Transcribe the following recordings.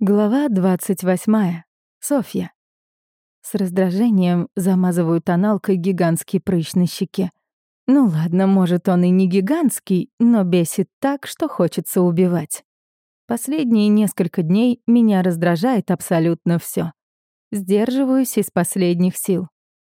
Глава 28. Софья. С раздражением замазываю тоналкой гигантский прыщ на щеке. Ну ладно, может, он и не гигантский, но бесит так, что хочется убивать. Последние несколько дней меня раздражает абсолютно все. Сдерживаюсь из последних сил.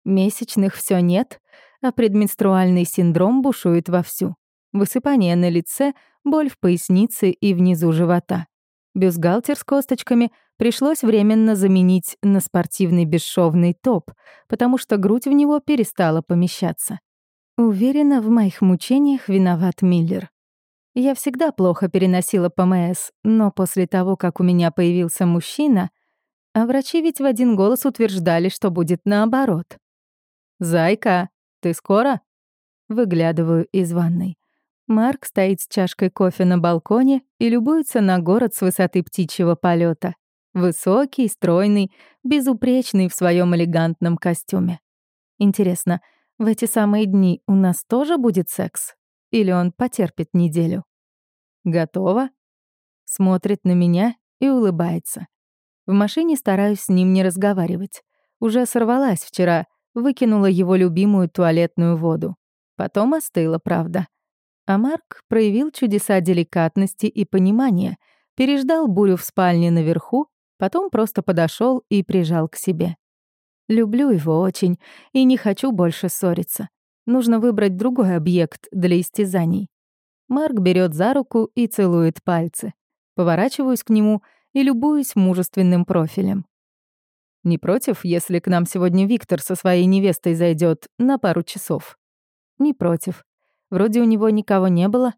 Месячных все нет, а предменструальный синдром бушует вовсю. Высыпание на лице, боль в пояснице и внизу живота. Бюстгальтер с косточками пришлось временно заменить на спортивный бесшовный топ, потому что грудь в него перестала помещаться. Уверена, в моих мучениях виноват Миллер. Я всегда плохо переносила ПМС, но после того, как у меня появился мужчина, а врачи ведь в один голос утверждали, что будет наоборот. «Зайка, ты скоро?» Выглядываю из ванной. Марк стоит с чашкой кофе на балконе и любуется на город с высоты птичьего полета. Высокий, стройный, безупречный в своем элегантном костюме. Интересно, в эти самые дни у нас тоже будет секс? Или он потерпит неделю? Готово? Смотрит на меня и улыбается. В машине стараюсь с ним не разговаривать. Уже сорвалась вчера, выкинула его любимую туалетную воду. Потом остыла, правда. А Марк проявил чудеса деликатности и понимания, переждал бурю в спальне наверху, потом просто подошел и прижал к себе. Люблю его очень и не хочу больше ссориться. Нужно выбрать другой объект для истязаний. Марк берет за руку и целует пальцы. Поворачиваюсь к нему и любуюсь мужественным профилем. Не против, если к нам сегодня Виктор со своей невестой зайдет на пару часов? Не против. Вроде у него никого не было.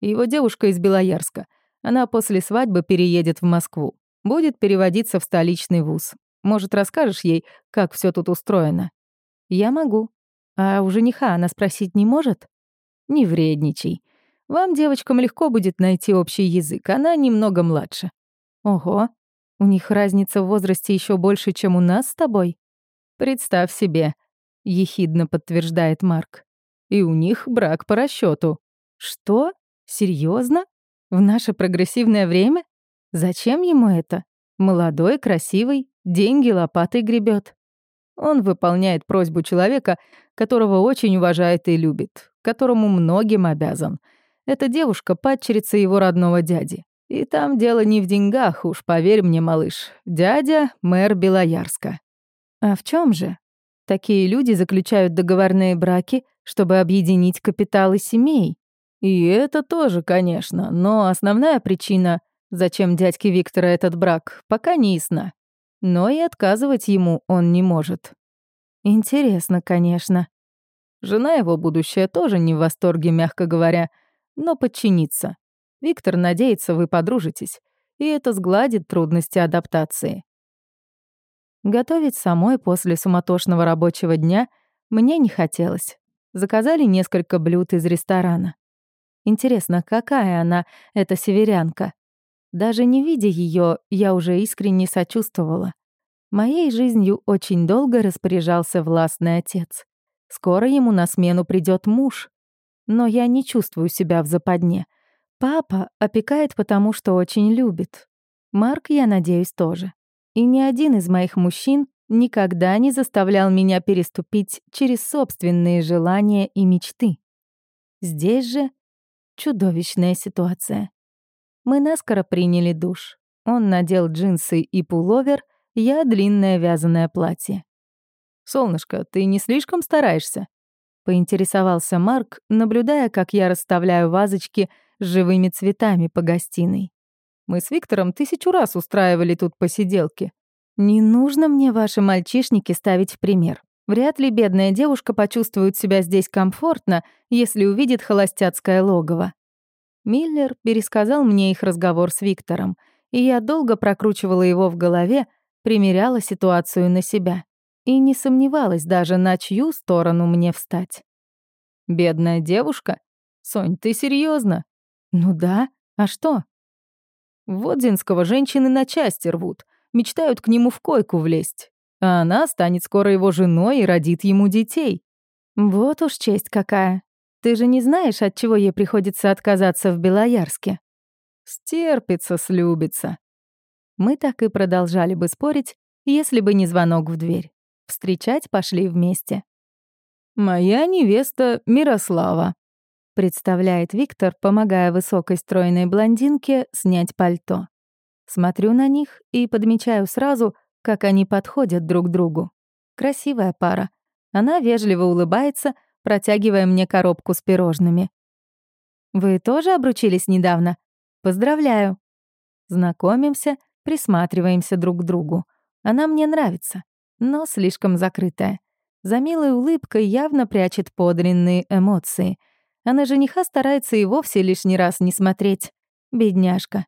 Его девушка из Белоярска. Она после свадьбы переедет в Москву. Будет переводиться в столичный вуз. Может, расскажешь ей, как все тут устроено? Я могу. А у жениха она спросить не может? Не вредничай. Вам, девочкам, легко будет найти общий язык. Она немного младше. Ого, у них разница в возрасте еще больше, чем у нас с тобой. Представь себе, ехидно подтверждает Марк. И у них брак по расчету. Что? Серьезно? В наше прогрессивное время? Зачем ему это? Молодой, красивый, деньги лопатой гребет. Он выполняет просьбу человека, которого очень уважает и любит, которому многим обязан. Эта девушка — падчерица его родного дяди. И там дело не в деньгах, уж поверь мне, малыш. Дядя — мэр Белоярска. А в чем же? Такие люди заключают договорные браки, чтобы объединить капиталы семей. И это тоже, конечно, но основная причина, зачем дядьке Виктора этот брак, пока не ясна. Но и отказывать ему он не может. Интересно, конечно. Жена его будущая тоже не в восторге, мягко говоря, но подчинится. Виктор надеется, вы подружитесь, и это сгладит трудности адаптации. Готовить самой после суматошного рабочего дня мне не хотелось. Заказали несколько блюд из ресторана. Интересно, какая она, эта северянка? Даже не видя ее, я уже искренне сочувствовала. Моей жизнью очень долго распоряжался властный отец. Скоро ему на смену придет муж. Но я не чувствую себя в западне. Папа опекает потому, что очень любит. Марк, я надеюсь, тоже. И ни один из моих мужчин никогда не заставлял меня переступить через собственные желания и мечты. Здесь же чудовищная ситуация. Мы наскоро приняли душ. Он надел джинсы и пуловер, я — длинное вязаное платье. «Солнышко, ты не слишком стараешься?» — поинтересовался Марк, наблюдая, как я расставляю вазочки с живыми цветами по гостиной. Мы с Виктором тысячу раз устраивали тут посиделки. Не нужно мне ваши мальчишники ставить в пример. Вряд ли бедная девушка почувствует себя здесь комфортно, если увидит холостяцкое логово. Миллер пересказал мне их разговор с Виктором, и я долго прокручивала его в голове, примеряла ситуацию на себя и не сомневалась даже, на чью сторону мне встать. «Бедная девушка? Сонь, ты серьезно? «Ну да, а что?» Водзинского женщины на части рвут, мечтают к нему в койку влезть. А она станет скоро его женой и родит ему детей. Вот уж честь какая. Ты же не знаешь, от чего ей приходится отказаться в Белоярске? Стерпится, слюбится. Мы так и продолжали бы спорить, если бы не звонок в дверь. Встречать пошли вместе. «Моя невеста Мирослава», — представляет Виктор, помогая высокой стройной блондинке снять пальто. Смотрю на них и подмечаю сразу, как они подходят друг другу. Красивая пара. Она вежливо улыбается, протягивая мне коробку с пирожными. «Вы тоже обручились недавно? Поздравляю!» Знакомимся, присматриваемся друг к другу. Она мне нравится, но слишком закрытая. За милой улыбкой явно прячет подлинные эмоции. А на жениха старается и вовсе лишний раз не смотреть. Бедняжка.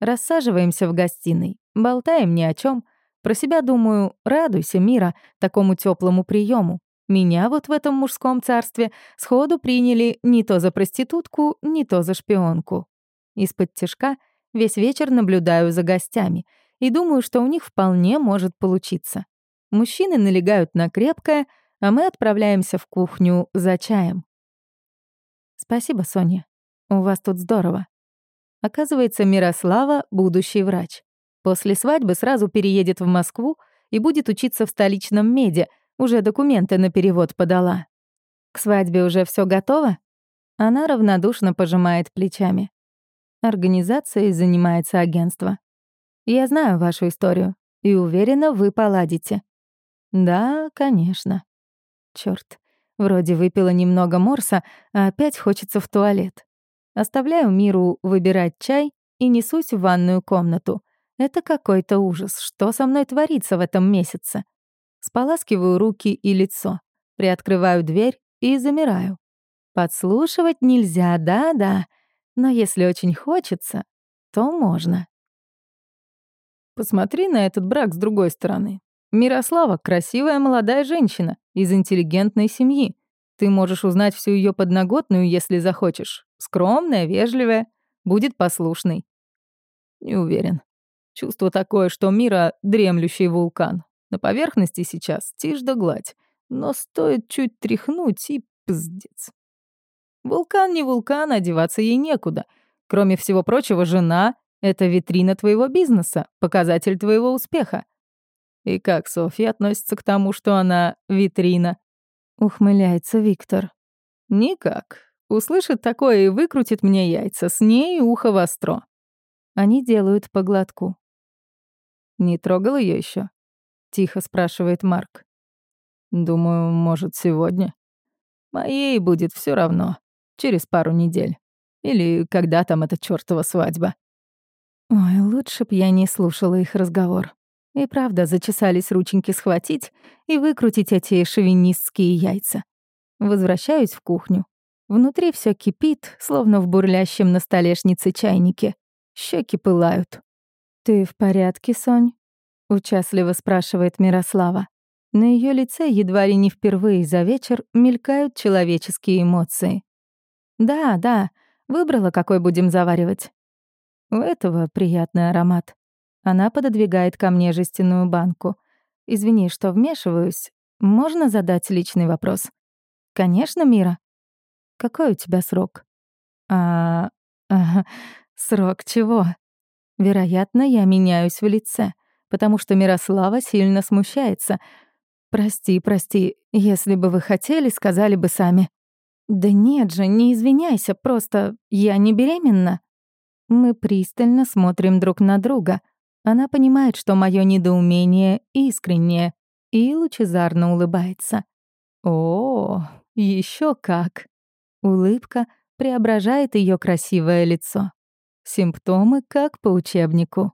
Рассаживаемся в гостиной, болтаем ни о чем. Про себя думаю, радуйся, Мира, такому теплому приему. Меня вот в этом мужском царстве сходу приняли не то за проститутку, не то за шпионку. Из-под тяжка весь вечер наблюдаю за гостями и думаю, что у них вполне может получиться. Мужчины налегают на крепкое, а мы отправляемся в кухню за чаем. Спасибо, Соня. У вас тут здорово. Оказывается, Мирослава — будущий врач. После свадьбы сразу переедет в Москву и будет учиться в столичном меде, уже документы на перевод подала. К свадьбе уже все готово? Она равнодушно пожимает плечами. Организацией занимается агентство. Я знаю вашу историю и уверена, вы поладите. Да, конечно. Черт, вроде выпила немного морса, а опять хочется в туалет. Оставляю Миру выбирать чай и несусь в ванную комнату. Это какой-то ужас. Что со мной творится в этом месяце? Споласкиваю руки и лицо, приоткрываю дверь и замираю. Подслушивать нельзя, да-да, но если очень хочется, то можно. Посмотри на этот брак с другой стороны. Мирослава — красивая молодая женщина из интеллигентной семьи. Ты можешь узнать всю ее подноготную, если захочешь. Скромная, вежливая, будет послушной. Не уверен. Чувство такое, что мира — дремлющий вулкан. На поверхности сейчас тишь да гладь. Но стоит чуть тряхнуть и пиздец. Вулкан не вулкан, одеваться ей некуда. Кроме всего прочего, жена — это витрина твоего бизнеса, показатель твоего успеха. И как Софья относится к тому, что она витрина? Ухмыляется Виктор. Никак. Услышит такое и выкрутит мне яйца, с ней ухо востро. Они делают по глотку. Не трогал ее еще? Тихо спрашивает Марк. Думаю, может, сегодня. Моей будет все равно. Через пару недель. Или когда там эта чёртова свадьба. Ой, лучше б я не слушала их разговор. И правда, зачесались рученьки схватить и выкрутить эти шовинистские яйца. Возвращаюсь в кухню. Внутри все кипит, словно в бурлящем на столешнице чайнике. Щеки пылают. «Ты в порядке, Сонь?» — участливо спрашивает Мирослава. На ее лице едва ли не впервые за вечер мелькают человеческие эмоции. «Да, да, выбрала, какой будем заваривать». У этого приятный аромат. Она пододвигает ко мне жестяную банку. «Извини, что вмешиваюсь. Можно задать личный вопрос?» «Конечно, Мира». «Какой у тебя срок?» «А... а срок чего?» «Вероятно, я меняюсь в лице, потому что Мирослава сильно смущается. Прости, прости, если бы вы хотели, сказали бы сами». «Да нет же, не извиняйся, просто я не беременна». Мы пристально смотрим друг на друга — она понимает, что мое недоумение искреннее, и лучезарно улыбается. О, еще как! Улыбка преображает ее красивое лицо. Симптомы как по учебнику.